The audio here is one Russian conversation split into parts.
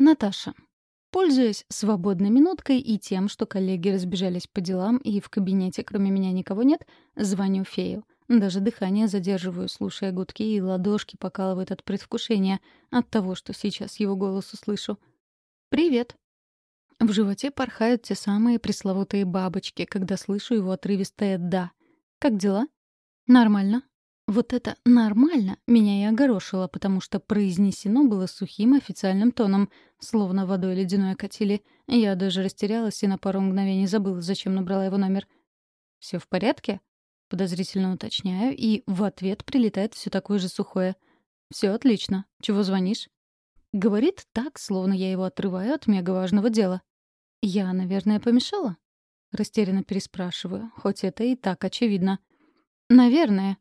Наташа. Пользуясь свободной минуткой и тем, что коллеги разбежались по делам и в кабинете кроме меня никого нет, звоню фею. Даже дыхание задерживаю, слушая гудки, и ладошки покалывают от предвкушения, от того, что сейчас его голос услышу. «Привет». В животе порхают те самые пресловутые бабочки, когда слышу его отрывистое «да». «Как дела?» «Нормально. Вот это «нормально» меня и огорошило, потому что произнесено было сухим официальным тоном, словно водой ледяной окатили. Я даже растерялась и на пару мгновений забыла, зачем набрала его номер. «Все в порядке?» Подозрительно уточняю, и в ответ прилетает все такое же сухое. Все отлично. Чего звонишь?» Говорит так, словно я его отрываю от мегаважного дела. «Я, наверное, помешала?» Растерянно переспрашиваю, хоть это и так очевидно. «Наверное»,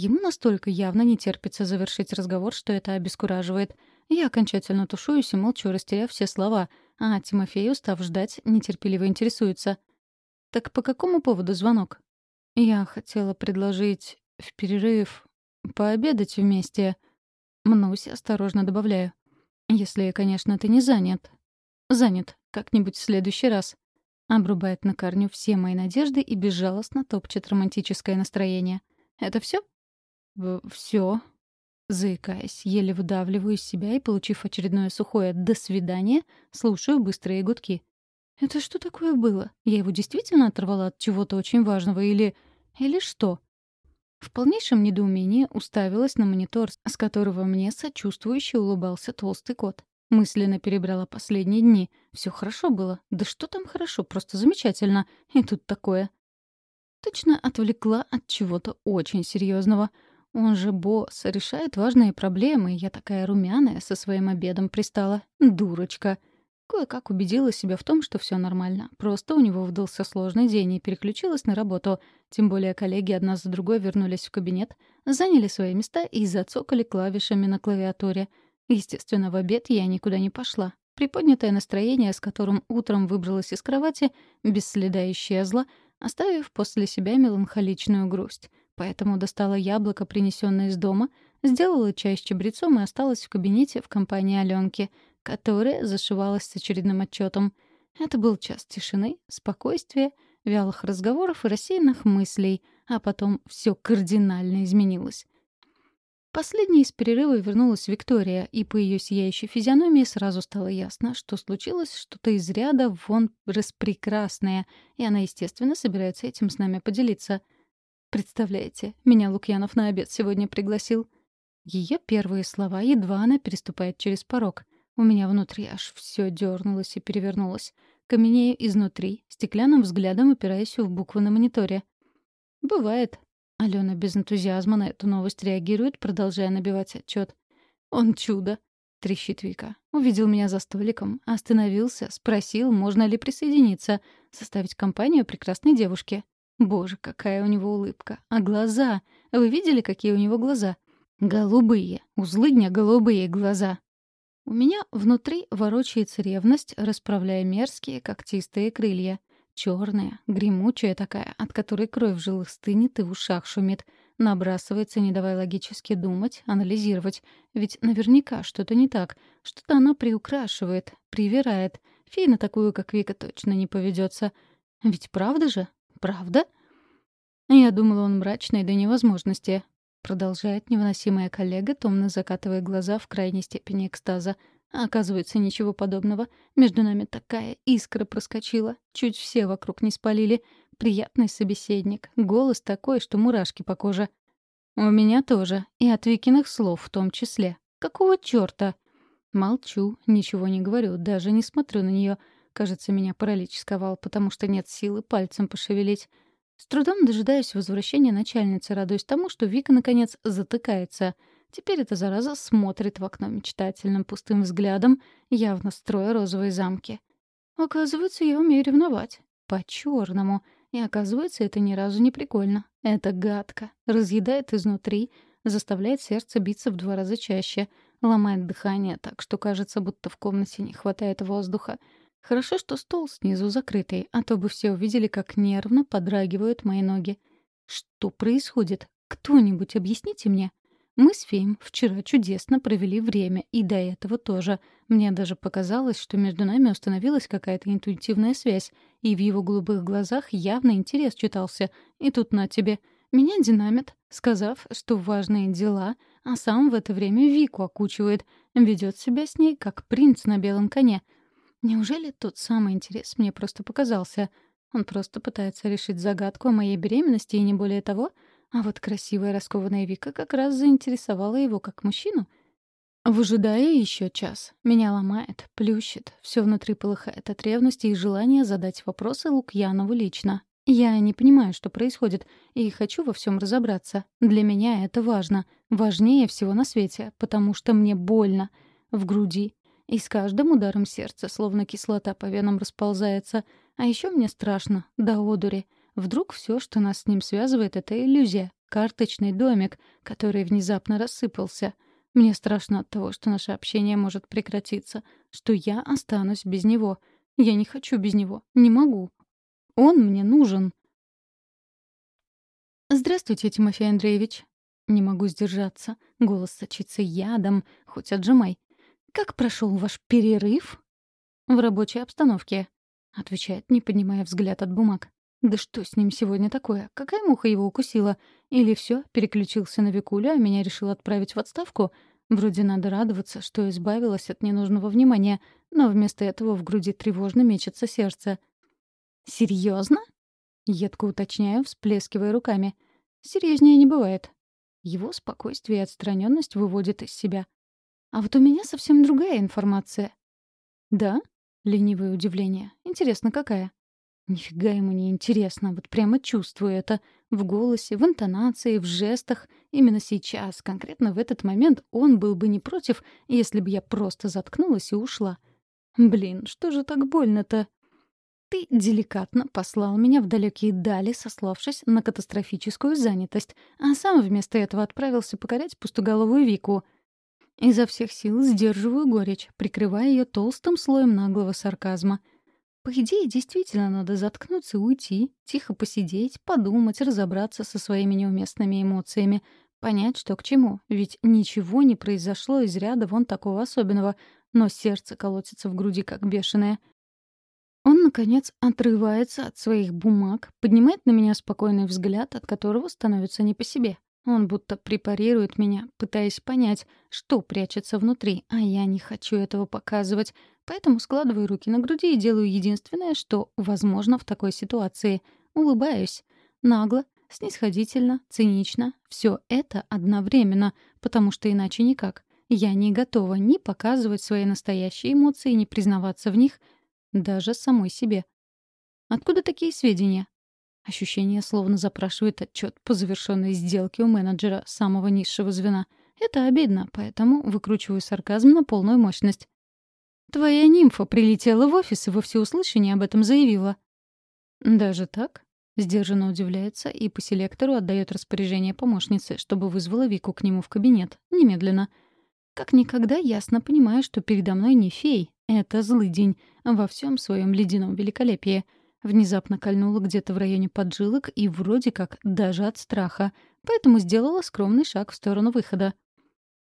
Ему настолько явно не терпится завершить разговор, что это обескураживает. Я окончательно тушуюсь и молчу, растеряв все слова, а Тимофей, устав ждать, нетерпеливо интересуется. «Так по какому поводу звонок?» «Я хотела предложить в перерыв пообедать вместе». Мнусь, осторожно добавляю. «Если, конечно, ты не занят». «Занят. Как-нибудь в следующий раз». Обрубает на корню все мои надежды и безжалостно топчет романтическое настроение. «Это все? «Все». Заикаясь, еле выдавливаю из себя и, получив очередное сухое «до свидания», слушаю быстрые гудки. «Это что такое было? Я его действительно оторвала от чего-то очень важного или... или что?» В полнейшем недоумении уставилась на монитор, с которого мне сочувствующе улыбался толстый кот. Мысленно перебрала последние дни. Все хорошо было. Да что там хорошо, просто замечательно. И тут такое. Точно отвлекла от чего-то очень серьезного. Он же босс, решает важные проблемы, я такая румяная со своим обедом пристала. Дурочка. Кое-как убедила себя в том, что все нормально. Просто у него выдался сложный день и переключилась на работу. Тем более коллеги одна за другой вернулись в кабинет, заняли свои места и зацокали клавишами на клавиатуре. Естественно, в обед я никуда не пошла. Приподнятое настроение, с которым утром выбралась из кровати, без следа исчезло, оставив после себя меланхоличную грусть. Поэтому достала яблоко, принесенное из дома, сделала чай с чабрецом и осталась в кабинете в компании Аленки, которая зашивалась с очередным отчетом. Это был час тишины, спокойствия, вялых разговоров и рассеянных мыслей, а потом все кардинально изменилось. Последней из перерыва вернулась Виктория, и по ее сияющей физиономии сразу стало ясно, что случилось что-то из ряда вон распрекрасное, и она, естественно, собирается этим с нами поделиться — Представляете, меня Лукьянов на обед сегодня пригласил. Ее первые слова, едва она переступает через порог. У меня внутри аж все дернулось и перевернулось. Каменею изнутри, стеклянным взглядом упираясь в буквы на мониторе. «Бывает». Алена без энтузиазма на эту новость реагирует, продолжая набивать отчет. «Он чудо», — трещит Вика. Увидел меня за столиком, остановился, спросил, можно ли присоединиться, составить компанию прекрасной девушке. Боже, какая у него улыбка. А глаза? Вы видели, какие у него глаза? Голубые. У злыдня голубые глаза. У меня внутри ворочается ревность, расправляя мерзкие когтистые крылья. Черная, гремучая такая, от которой кровь в жилах стынет и в ушах шумит. Набрасывается, не давая логически думать, анализировать. Ведь наверняка что-то не так. Что-то она приукрашивает, привирает. Фина такую, как Вика, точно не поведется. Ведь правда же? Правда? Я думала, он мрачный до невозможности. Продолжает невыносимая коллега, томно закатывая глаза в крайней степени экстаза. Оказывается, ничего подобного. Между нами такая искра проскочила. Чуть все вокруг не спалили. Приятный собеседник. Голос такой, что мурашки по коже. У меня тоже. И от Викиных слов в том числе. Какого чёрта? Молчу, ничего не говорю, даже не смотрю на неё. Кажется, меня паралич сковал, потому что нет силы пальцем пошевелить. С трудом дожидаюсь возвращения начальницы, радуясь тому, что Вика, наконец, затыкается. Теперь эта зараза смотрит в окно мечтательным пустым взглядом, явно строя розовые замки. Оказывается, я умею ревновать. По-черному. И оказывается, это ни разу не прикольно. Это гадко. Разъедает изнутри, заставляет сердце биться в два раза чаще, ломает дыхание так, что кажется, будто в комнате не хватает воздуха — Хорошо, что стол снизу закрытый, а то бы все увидели, как нервно подрагивают мои ноги. Что происходит? Кто-нибудь объясните мне. Мы с Феем вчера чудесно провели время, и до этого тоже. Мне даже показалось, что между нами установилась какая-то интуитивная связь, и в его голубых глазах явно интерес читался. И тут на тебе. Меня динамит, сказав, что важные дела, а сам в это время Вику окучивает, ведет себя с ней, как принц на белом коне. Неужели тот самый интерес мне просто показался? Он просто пытается решить загадку о моей беременности и не более того? А вот красивая раскованная Вика как раз заинтересовала его как мужчину — Выжидая еще час. Меня ломает, плющит, все внутри полыхает от ревности и желания задать вопросы Лукьянову лично. Я не понимаю, что происходит, и хочу во всем разобраться. Для меня это важно. Важнее всего на свете, потому что мне больно. В груди. И с каждым ударом сердца словно кислота по венам расползается. А еще мне страшно, до одури. Вдруг все, что нас с ним связывает, — это иллюзия, карточный домик, который внезапно рассыпался — мне страшно от того, что наше общение может прекратиться, что я останусь без него. Я не хочу без него, не могу. Он мне нужен. «Здравствуйте, Тимофей Андреевич». Не могу сдержаться. Голос сочится ядом, хоть отжимай. «Как прошел ваш перерыв?» «В рабочей обстановке», — отвечает, не поднимая взгляд от бумаг. «Да что с ним сегодня такое? Какая муха его укусила? Или все, переключился на Викуля, а меня решил отправить в отставку? Вроде надо радоваться, что избавилась от ненужного внимания, но вместо этого в груди тревожно мечется сердце. «Серьезно?» — едко уточняю, всплескивая руками. «Серьезнее не бывает». Его спокойствие и отстраненность выводят из себя. А вот у меня совсем другая информация. «Да?» — ленивое удивление. «Интересно, какая?» Нифига ему не интересно, вот прямо чувствую это. В голосе, в интонации, в жестах. Именно сейчас, конкретно в этот момент, он был бы не против, если бы я просто заткнулась и ушла. Блин, что же так больно-то? Ты деликатно послал меня в далекие дали, сославшись на катастрофическую занятость, а сам вместо этого отправился покорять пустоголовую Вику. Изо всех сил сдерживаю горечь, прикрывая ее толстым слоем наглого сарказма — по идее, действительно надо заткнуться и уйти, тихо посидеть, подумать, разобраться со своими неуместными эмоциями, понять, что к чему. Ведь ничего не произошло из ряда вон такого особенного, но сердце колотится в груди как бешеное. Он, наконец, отрывается от своих бумаг, поднимает на меня спокойный взгляд, от которого становится не по себе. Он будто препарирует меня, пытаясь понять, что прячется внутри, а я не хочу этого показывать, Поэтому складываю руки на груди и делаю единственное, что возможно в такой ситуации. Улыбаюсь. Нагло, снисходительно, цинично. Все это одновременно, потому что иначе никак. Я не готова ни показывать свои настоящие эмоции, ни признаваться в них даже самой себе. Откуда такие сведения? Ощущение словно запрашивает отчет по завершенной сделке у менеджера самого низшего звена. Это обидно, поэтому выкручиваю сарказм на полную мощность. Твоя нимфа прилетела в офис и во всеуслышание об этом заявила. Даже так? Сдержанно удивляется и по селектору отдает распоряжение помощнице, чтобы вызвала Вику к нему в кабинет. Немедленно. Как никогда ясно понимаю, что передо мной не фей. Это злый день во всем своем ледяном великолепии. Внезапно кольнула где-то в районе поджилок и вроде как даже от страха. Поэтому сделала скромный шаг в сторону выхода.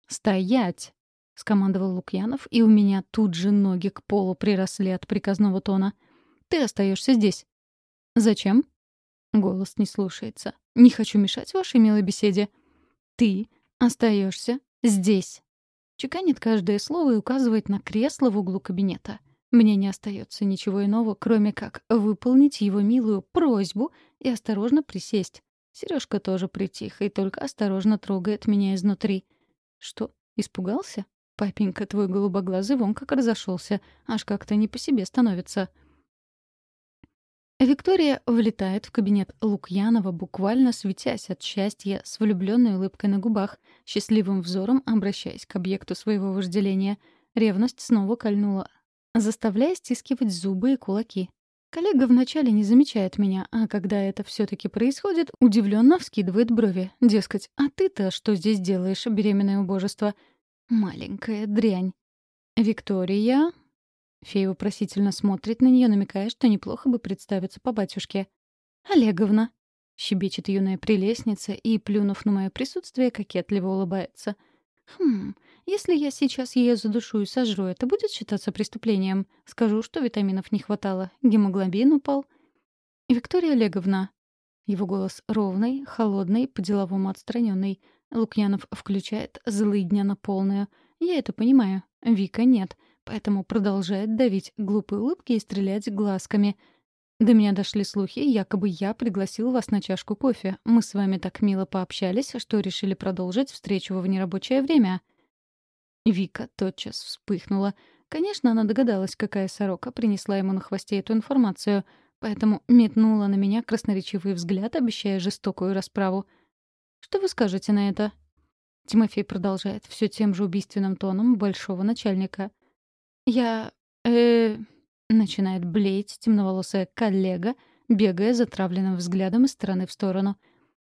«Стоять!» — скомандовал Лукьянов, и у меня тут же ноги к полу приросли от приказного тона. «Ты остаешься здесь». «Зачем?» Голос не слушается. «Не хочу мешать вашей милой беседе». «Ты остаешься здесь». Чеканит каждое слово и указывает на кресло в углу кабинета. Мне не остается ничего иного, кроме как выполнить его милую просьбу и осторожно присесть. Сережка тоже притих и только осторожно трогает меня изнутри. Что, испугался? Папенька твой голубоглазый вон как разошелся, аж как-то не по себе становится. Виктория влетает в кабинет Лукьянова, буквально светясь от счастья, с влюбленной улыбкой на губах, счастливым взором обращаясь к объекту своего вожделения. Ревность снова кольнула, заставляя стискивать зубы и кулаки. Коллега вначале не замечает меня, а когда это все таки происходит, удивленно вскидывает брови. Дескать, а ты-то что здесь делаешь, беременное убожество? Маленькая дрянь. Виктория. Фея вопросительно смотрит на нее, намекая, что неплохо бы представиться по батюшке. Олеговна. Щебечет юная прелестница и, плюнув на мое присутствие, кокетливо улыбается. Хм, Если я сейчас ее задушу и сожру, это будет считаться преступлением? Скажу, что витаминов не хватало, гемоглобин упал. Виктория Олеговна. Его голос ровный, холодный, по-деловому отстраненный. Лукьянов включает злые дня на полную. Я это понимаю. Вика нет. Поэтому продолжает давить глупые улыбки и стрелять глазками — до меня дошли слухи, якобы я пригласил вас на чашку кофе. Мы с вами так мило пообщались, что решили продолжить встречу во внерабочее время. Вика тотчас вспыхнула. Конечно, она догадалась, какая сорока принесла ему на хвосте эту информацию, поэтому метнула на меня красноречивый взгляд, обещая жестокую расправу. «Что вы скажете на это?» Тимофей продолжает все тем же убийственным тоном большого начальника. «Я... э... Начинает блеять темноволосая коллега, бегая затравленным взглядом из стороны в сторону.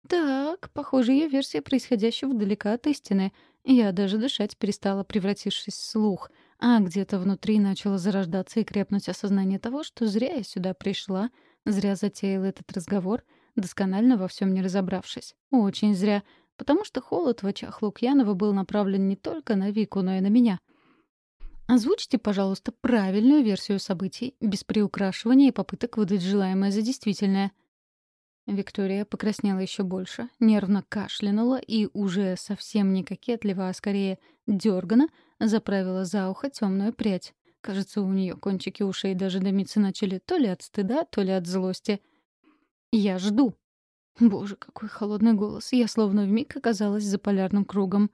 Так, похоже, ее версия происходящего далека от истины. Я даже дышать перестала, превратившись в слух, а где-то внутри начало зарождаться и крепнуть осознание того, что зря я сюда пришла, зря затеяла этот разговор, досконально во всем не разобравшись. Очень зря, потому что холод в очах Лукьянова был направлен не только на Вику, но и на меня — Озвучьте, пожалуйста, правильную версию событий, без приукрашивания и попыток выдать желаемое за действительное. Виктория покраснела еще больше, нервно кашлянула и уже совсем не кокетливо, а скорее дергано, заправила за ухо темную прядь. Кажется, у нее кончики ушей даже дымиться начали то ли от стыда, то ли от злости. «Я жду». Боже, какой холодный голос. Я словно вмиг оказалась за полярным кругом.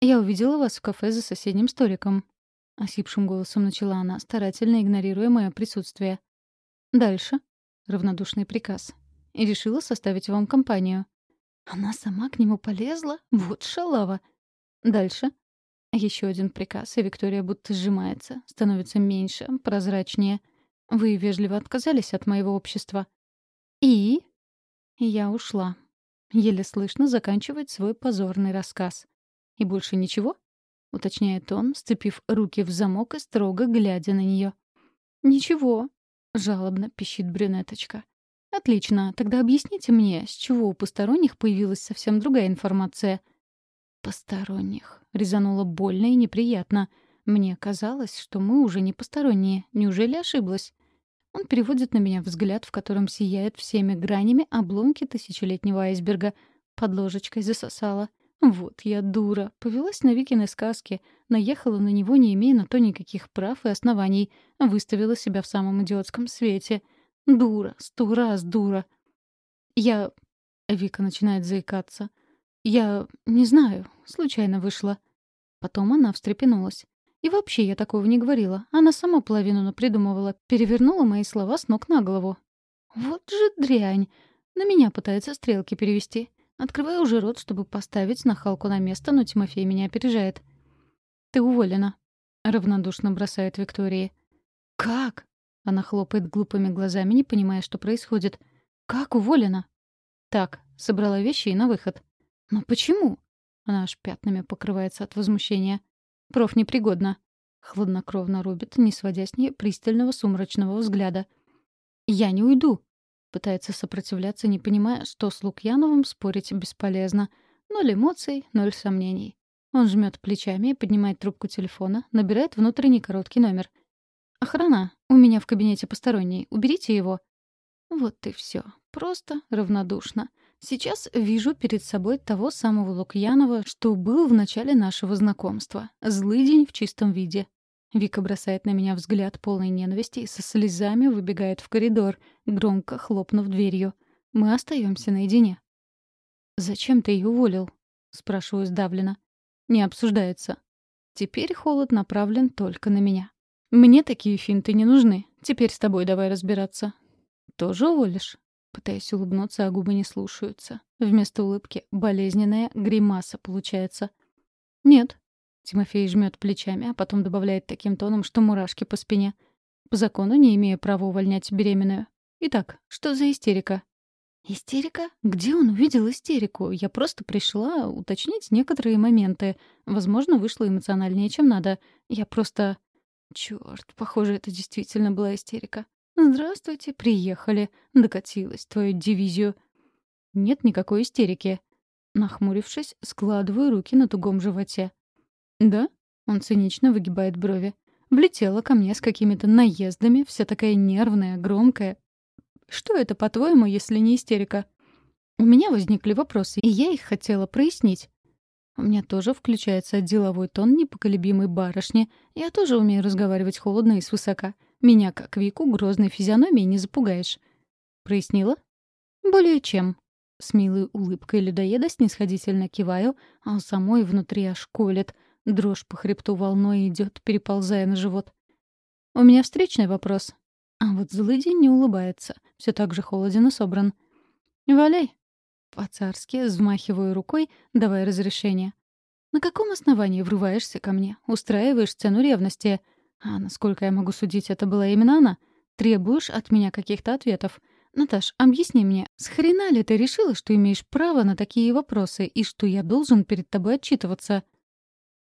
«Я увидела вас в кафе за соседним столиком. — осипшим голосом начала она, старательно игнорируя мое присутствие. «Дальше», — равнодушный приказ. «И решила составить вам компанию». Она сама к нему полезла? Вот шалава. Дальше. Еще один приказ, и Виктория будто сжимается, становится меньше, прозрачнее. Вы вежливо отказались от моего общества. И? Я ушла. Еле слышно заканчивает свой позорный рассказ. И больше ничего? — уточняет он, сцепив руки в замок и строго глядя на нее. «Ничего», — жалобно пищит брюнеточка. «Отлично. Тогда объясните мне, с чего у посторонних появилась совсем другая информация?» «Посторонних», — резануло больно и неприятно. «Мне казалось, что мы уже не посторонние. Неужели ошиблась?» Он переводит на меня взгляд, в котором сияет всеми гранями обломки тысячелетнего айсберга. Под ложечкой засосала. Вот я дура. Повелась на Викины сказки. Наехала на него, не имея на то никаких прав и оснований. Выставила себя в самом идиотском свете. Дура. Сто раз дура. Я... Вика начинает заикаться. Я... не знаю. Случайно вышла. Потом она встрепенулась. И вообще я такого не говорила. Она сама половину напридумывала. Перевернула мои слова с ног на голову. Вот же дрянь. На меня пытается стрелки перевести. Открываю уже рот, чтобы поставить нахалку на место, но Тимофей меня опережает. «Ты уволена», — равнодушно бросает Виктории. «Как?» — она хлопает глупыми глазами, не понимая, что происходит. «Как уволена?» «Так, собрала вещи и на выход». «Но почему?» Она аж пятнами покрывается от возмущения. «Проф непригодна». Хладнокровно рубит, не сводя с ней пристального сумрачного взгляда. «Я не уйду», Пытается сопротивляться, не понимая, что с Лукьяновым спорить бесполезно. Ноль эмоций, ноль сомнений. Он жмет плечами поднимает трубку телефона, набирает внутренний короткий номер. «Охрана, у меня в кабинете посторонний, уберите его». Вот и все. Просто равнодушно. Сейчас вижу перед собой того самого Лукьянова, что был в начале нашего знакомства. Злый день в чистом виде. Вика бросает на меня взгляд полной ненависти и со слезами выбегает в коридор, громко хлопнув дверью. Мы остаемся наедине. «Зачем ты ее уволил?» — спрашиваю сдавленно. «Не обсуждается. Теперь холод направлен только на меня. Мне такие финты не нужны. Теперь с тобой давай разбираться». «Тоже уволишь?» Пытаясь улыбнуться, а губы не слушаются. Вместо улыбки болезненная гримаса получается. «Нет», Тимофей жмет плечами, а потом добавляет таким тоном, что мурашки по спине. По закону не имею права увольнять беременную. Итак, что за истерика? Истерика? Где он увидел истерику? Я просто пришла уточнить некоторые моменты. Возможно, вышло эмоциональнее, чем надо. Я просто... Чёрт, похоже, это действительно была истерика. «Здравствуйте, приехали. Докатилась твою дивизию». «Нет никакой истерики». Нахмурившись, складываю руки на тугом животе. «Да?» — он цинично выгибает брови. Влетела ко мне с какими-то наездами, вся такая нервная, громкая. Что это, по-твоему, если не истерика? У меня возникли вопросы, и я их хотела прояснить. У меня тоже включается деловой тон непоколебимой барышни. Я тоже умею разговаривать холодно и свысока. Меня, как Вику, грозной физиономией не запугаешь. Прояснила? Более чем. С милой улыбкой людоеда снисходительно киваю, а у самой внутри аж колет — Дрожь по хребту волной идет, переползая на живот. «У меня встречный вопрос». А вот злыдень не улыбается, все так же холоден и собран. «Валяй!» По-царски взмахиваю рукой, давая разрешение. «На каком основании врываешься ко мне? Устраиваешь сцену ревности? А насколько я могу судить, это была именно она? Требуешь от меня каких-то ответов? Наташ, объясни мне, с хрена ли ты решила, что имеешь право на такие вопросы и что я должен перед тобой отчитываться?»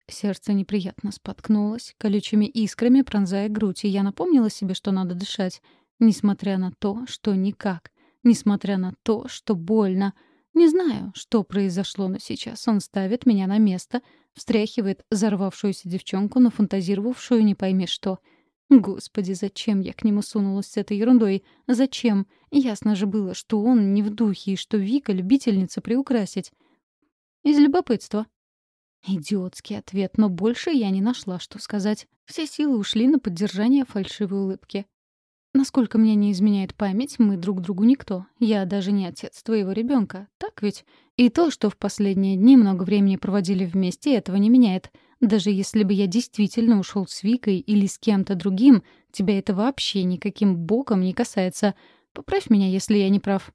Сердце неприятно споткнулось, колючими искрами пронзая грудь, и я напомнила себе, что надо дышать, несмотря на то, что никак, несмотря на то, что больно. Не знаю, что произошло, но сейчас он ставит меня на место, встряхивает взорвавшуюся девчонку, нафантазировавшую не пойми что. Господи, зачем я к нему сунулась с этой ерундой? Зачем? Ясно же было, что он не в духе, и что Вика — любительница приукрасить. Из любопытства. Идиотский ответ, но больше я не нашла, что сказать. Все силы ушли на поддержание фальшивой улыбки. Насколько мне не изменяет память, мы друг другу никто. Я даже не отец твоего ребенка, так ведь? И то, что в последние дни много времени проводили вместе, этого не меняет. Даже если бы я действительно ушел с Викой или с кем-то другим, тебя это вообще никаким боком не касается. Поправь меня, если я не прав.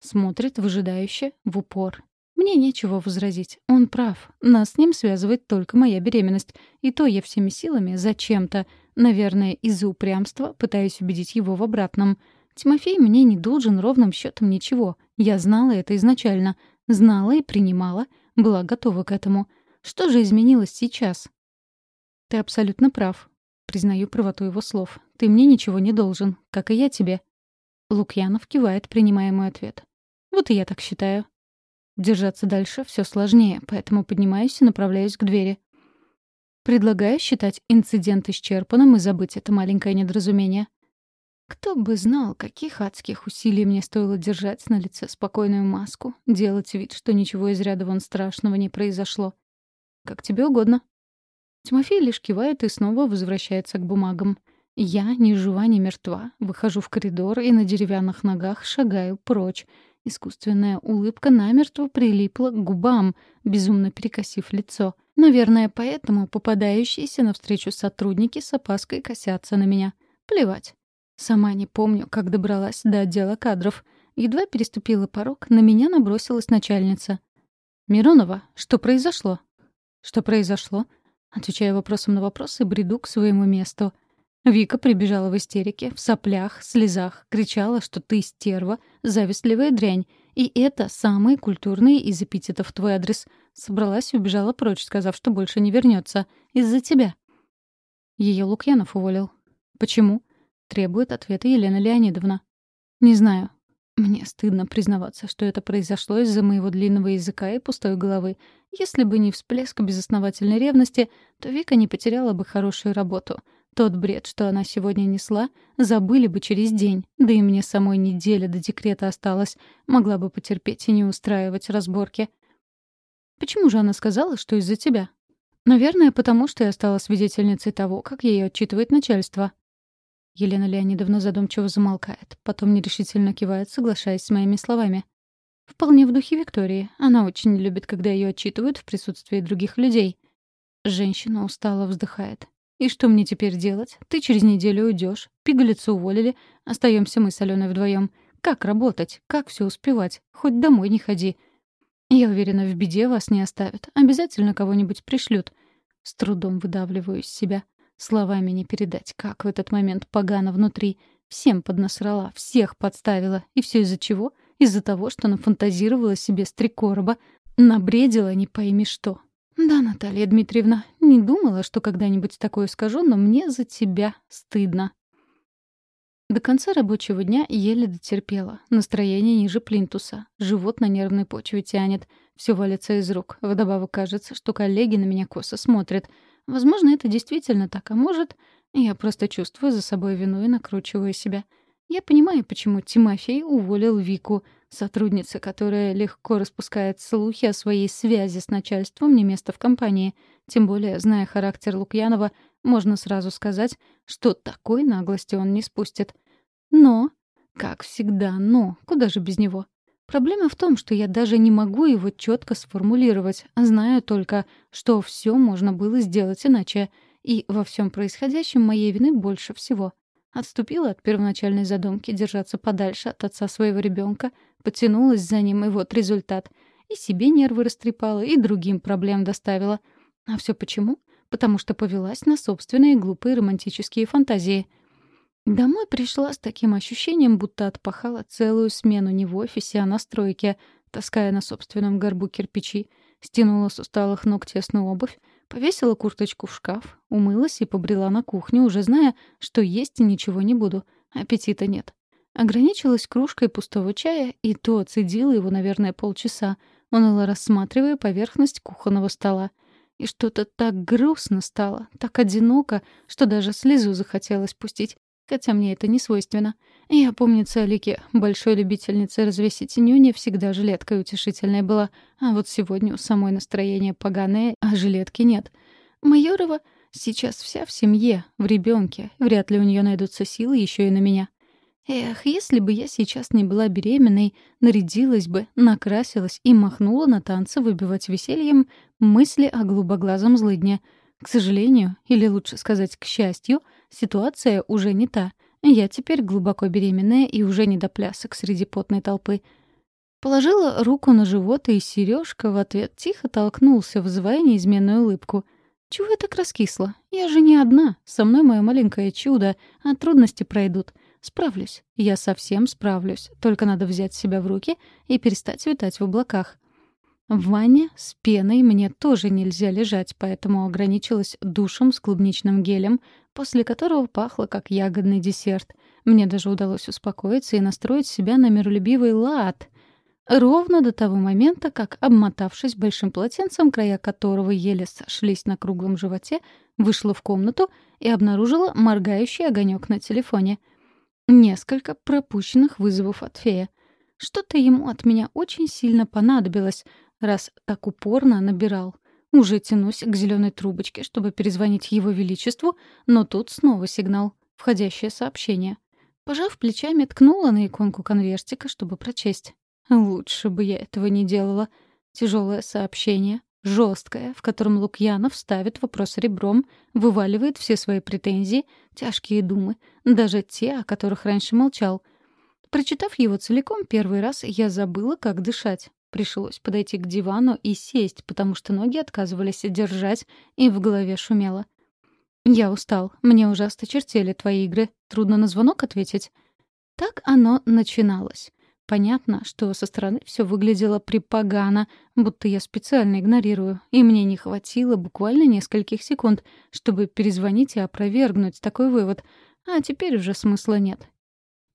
Смотрит выжидающе, в упор, мне нечего возразить. Он прав. Нас с ним связывает только моя беременность. И то я всеми силами зачем-то, наверное, из-за упрямства, пытаюсь убедить его в обратном. Тимофей мне не должен ровным счетом ничего. Я знала это изначально. Знала и принимала. Была готова к этому. Что же изменилось сейчас? Ты абсолютно прав. Признаю правоту его слов. Ты мне ничего не должен, как и я тебе. Лукьянов кивает, принимая мой ответ. Вот и я так считаю. Держаться дальше все сложнее, поэтому поднимаюсь и направляюсь к двери. Предлагаю считать инцидент исчерпанным и забыть это маленькое недоразумение. Кто бы знал, каких адских усилий мне стоило держать на лице спокойную маску, делать вид, что ничего из ряда вон страшного не произошло. Как тебе угодно. Тимофей лишь кивает и снова возвращается к бумагам. Я, ни жива, ни мертва, выхожу в коридор и на деревянных ногах шагаю прочь, Искусственная улыбка намертво прилипла к губам, безумно перекосив лицо. Наверное, поэтому попадающиеся навстречу сотрудники с опаской косятся на меня. Плевать. Сама не помню, как добралась до отдела кадров. Едва переступила порог, на меня набросилась начальница. «Миронова, что произошло?» «Что произошло?» Отвечаю вопросом на вопрос и бреду к своему месту — Вика прибежала в истерике, в соплях, слезах, кричала, что ты стерва, завистливая дрянь. И это самые культурные из эпитетов твой адрес. Собралась и убежала прочь, сказав, что больше не вернется. Из-за тебя. Ее Лукьянов уволил. Почему? Требует ответа Елена Леонидовна. Не знаю. Мне стыдно признаваться, что это произошло из-за моего длинного языка и пустой головы. Если бы не всплеск безосновательной ревности, то Вика не потеряла бы хорошую работу — тот бред, что она сегодня несла, забыли бы через день. Да и мне самой неделя до декрета осталось. Могла бы потерпеть и не устраивать разборки. Почему же она сказала, что из-за тебя? Наверное, потому что я стала свидетельницей того, как ее отчитывает начальство. Елена Леонидовна задумчиво замолкает, потом нерешительно кивает, соглашаясь с моими словами. Вполне в духе Виктории. Она очень любит, когда ее отчитывают в присутствии других людей. Женщина устало вздыхает. И что мне теперь делать? Ты через неделю уйдешь, пигалицу уволили, остаемся мы с Аленой вдвоем. Как работать? Как все успевать? Хоть домой не ходи. Я уверена, в беде вас не оставят. Обязательно кого-нибудь пришлют. С трудом выдавливаю из себя. Словами не передать, как в этот момент погано внутри. Всем поднасрала, всех подставила. И все из-за чего? Из-за того, что нафантазировала себе с три набредила не пойми что. «Да, Наталья Дмитриевна, не думала, что когда-нибудь такое скажу, но мне за тебя стыдно». До конца рабочего дня еле дотерпела. Настроение ниже плинтуса. Живот на нервной почве тянет. Все валится из рук. Вдобавок кажется, что коллеги на меня косо смотрят. Возможно, это действительно так, а может, я просто чувствую за собой вину и накручиваю себя. Я понимаю, почему Тимофей уволил Вику, сотрудница, которая легко распускает слухи о своей связи с начальством, не место в компании. Тем более, зная характер Лукьянова, можно сразу сказать, что такой наглости он не спустит. Но, как всегда, но, куда же без него? Проблема в том, что я даже не могу его четко сформулировать, знаю только, что все можно было сделать иначе, и во всем происходящем моей вины больше всего. Отступила от первоначальной задумки держаться подальше от отца своего ребенка, потянулась за ним, и вот результат. И себе нервы растрепала, и другим проблем доставила. А все почему? Потому что повелась на собственные глупые романтические фантазии. Домой пришла с таким ощущением, будто отпахала целую смену не в офисе, а на стройке, таская на собственном горбу кирпичи, стянула с усталых ног тесную обувь, Повесила курточку в шкаф, умылась и побрела на кухню, уже зная, что есть ничего не буду. Аппетита нет. Ограничилась кружкой пустого чая, и то цедила его, наверное, полчаса, уныло рассматривая поверхность кухонного стола. И что-то так грустно стало, так одиноко, что даже слезу захотелось пустить хотя мне это не свойственно. Я, помнится, Алике, большой любительницей развесить нюни, всегда жилеткой утешительная была, а вот сегодня у самой настроение поганое, а жилетки нет. Майорова сейчас вся в семье, в ребенке, вряд ли у нее найдутся силы еще и на меня. Эх, если бы я сейчас не была беременной, нарядилась бы, накрасилась и махнула на танцы выбивать весельем мысли о голубоглазом злыдне. К сожалению, или лучше сказать, к счастью — Ситуация уже не та. Я теперь глубоко беременная и уже не до плясок среди потной толпы. Положила руку на живот, и Сережка в ответ тихо толкнулся, вызывая неизменную улыбку. «Чего я так раскисла? Я же не одна. Со мной мое маленькое чудо, а трудности пройдут. Справлюсь. Я совсем справлюсь. Только надо взять себя в руки и перестать витать в облаках. В ванне с пеной мне тоже нельзя лежать, поэтому ограничилась душем с клубничным гелем, после которого пахло как ягодный десерт. Мне даже удалось успокоиться и настроить себя на миролюбивый лад. Ровно до того момента, как, обмотавшись большим полотенцем, края которого еле сошлись на круглом животе, вышла в комнату и обнаружила моргающий огонек на телефоне. Несколько пропущенных вызовов от фея. Что-то ему от меня очень сильно понадобилось — раз так упорно набирал. Уже тянусь к зеленой трубочке, чтобы перезвонить его величеству, но тут снова сигнал. Входящее сообщение. Пожав плечами, ткнула на иконку конвертика, чтобы прочесть. Лучше бы я этого не делала. Тяжелое сообщение, жесткое, в котором Лукьянов ставит вопрос ребром, вываливает все свои претензии, тяжкие думы, даже те, о которых раньше молчал. Прочитав его целиком первый раз, я забыла, как дышать. Пришлось подойти к дивану и сесть, потому что ноги отказывались держать, и в голове шумело. «Я устал. Мне ужасно чертели твои игры. Трудно на звонок ответить». Так оно начиналось. Понятно, что со стороны все выглядело припогано, будто я специально игнорирую, и мне не хватило буквально нескольких секунд, чтобы перезвонить и опровергнуть такой вывод. А теперь уже смысла нет.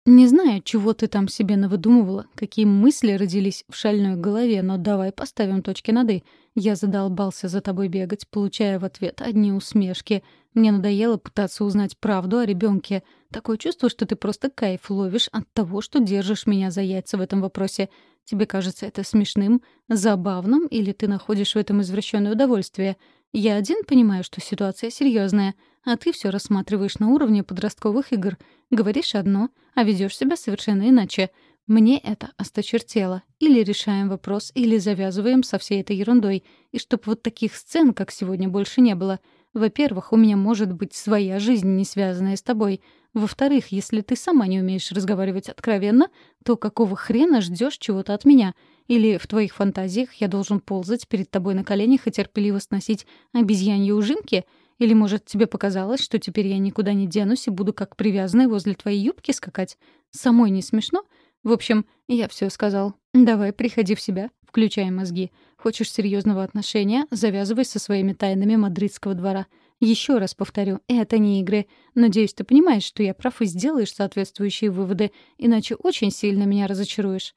Не знаю, чего ты там себе навыдумывала, какие мысли родились в шальной голове, но давай поставим точки над «и». Я задолбался за тобой бегать, получая в ответ одни усмешки. Мне надоело пытаться узнать правду о ребенке. Такое чувство, что ты просто кайф ловишь от того, что держишь меня за яйца в этом вопросе. Тебе кажется это смешным, забавным, или ты находишь в этом извращенное удовольствие? Я один понимаю, что ситуация серьезная, а ты все рассматриваешь на уровне подростковых игр. Говоришь одно, а ведешь себя совершенно иначе. Мне это осточертело. Или решаем вопрос, или завязываем со всей этой ерундой. И чтоб вот таких сцен, как сегодня, больше не было. Во-первых, у меня может быть своя жизнь, не связанная с тобой. Во-вторых, если ты сама не умеешь разговаривать откровенно, то какого хрена ждешь чего-то от меня — или в твоих фантазиях я должен ползать перед тобой на коленях и терпеливо сносить обезьяньи ужимки? Или, может, тебе показалось, что теперь я никуда не денусь и буду как привязанная возле твоей юбки скакать? Самой не смешно? В общем, я все сказал. Давай, приходи в себя, включай мозги. Хочешь серьезного отношения, завязывай со своими тайнами мадридского двора. Еще раз повторю, это не игры. Надеюсь, ты понимаешь, что я прав и сделаешь соответствующие выводы, иначе очень сильно меня разочаруешь.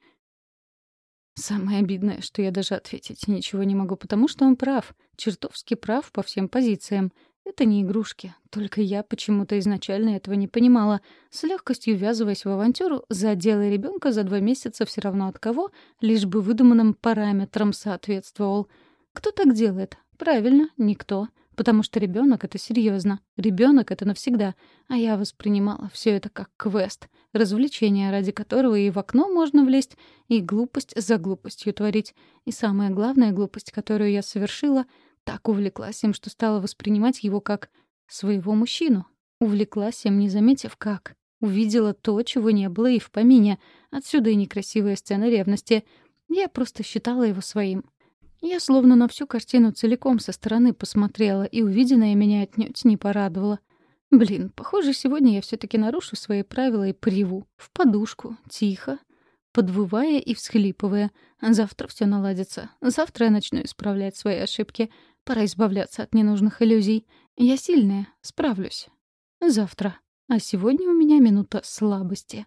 Самое обидное, что я даже ответить ничего не могу, потому что он прав. Чертовски прав по всем позициям. Это не игрушки. Только я почему-то изначально этого не понимала. С легкостью ввязываясь в авантюру, задела ребенка за два месяца все равно от кого, лишь бы выдуманным параметрам соответствовал. Кто так делает? Правильно, никто. Потому что ребенок это серьезно. Ребенок это навсегда. А я воспринимала все это как квест. Развлечение, ради которого и в окно можно влезть, и глупость за глупостью творить. И самая главная глупость, которую я совершила, так увлеклась им, что стала воспринимать его как своего мужчину. Увлеклась им, не заметив как. Увидела то, чего не было и в помине. Отсюда и некрасивая сцена ревности. Я просто считала его своим. Я словно на всю картину целиком со стороны посмотрела, и увиденное меня отнюдь не порадовало. Блин, похоже, сегодня я все таки нарушу свои правила и приву. В подушку, тихо, подвывая и всхлипывая. Завтра все наладится. Завтра я начну исправлять свои ошибки. Пора избавляться от ненужных иллюзий. Я сильная, справлюсь. Завтра. А сегодня у меня минута слабости.